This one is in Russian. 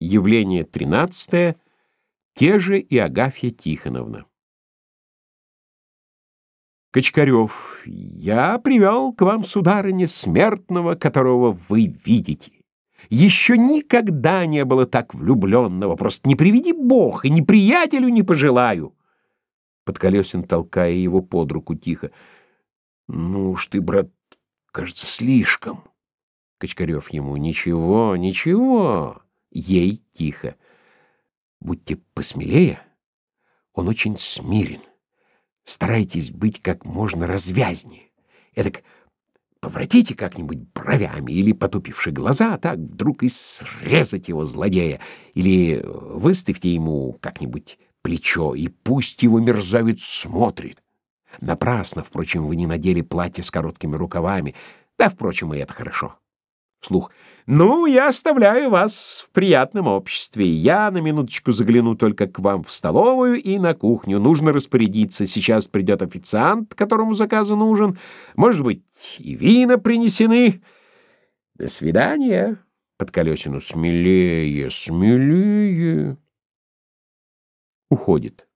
Явление тринадцатое. Те же и Агафья Тихоновна. Кочкарев, я привел к вам, сударыня, смертного, которого вы видите. Еще никогда не было так влюбленного, просто не приведи Бог, и неприятелю не пожелаю. Подколесин, толкая его под руку, тихо. Ну уж ты, брат, кажется, слишком. Кочкарев ему. Ничего, ничего. Ей тихо. Будьте посмелее. Он очень смирен. Старайтесь быть как можно развязнее. Эдак поворотите как-нибудь бровями или потупивши глаза, а так вдруг и срезать его злодея, или выставьте ему как-нибудь плечо, и пусть его мерзавец смотрит. Напрасно, впрочем, вы не надели платье с короткими рукавами, да, впрочем, и это хорошо. Вслух. «Ну, я оставляю вас в приятном обществе. Я на минуточку загляну только к вам в столовую и на кухню. Нужно распорядиться. Сейчас придет официант, которому заказан ужин. Может быть, и вина принесены. До свидания». Под колесину «Смелее, смелее». Уходит.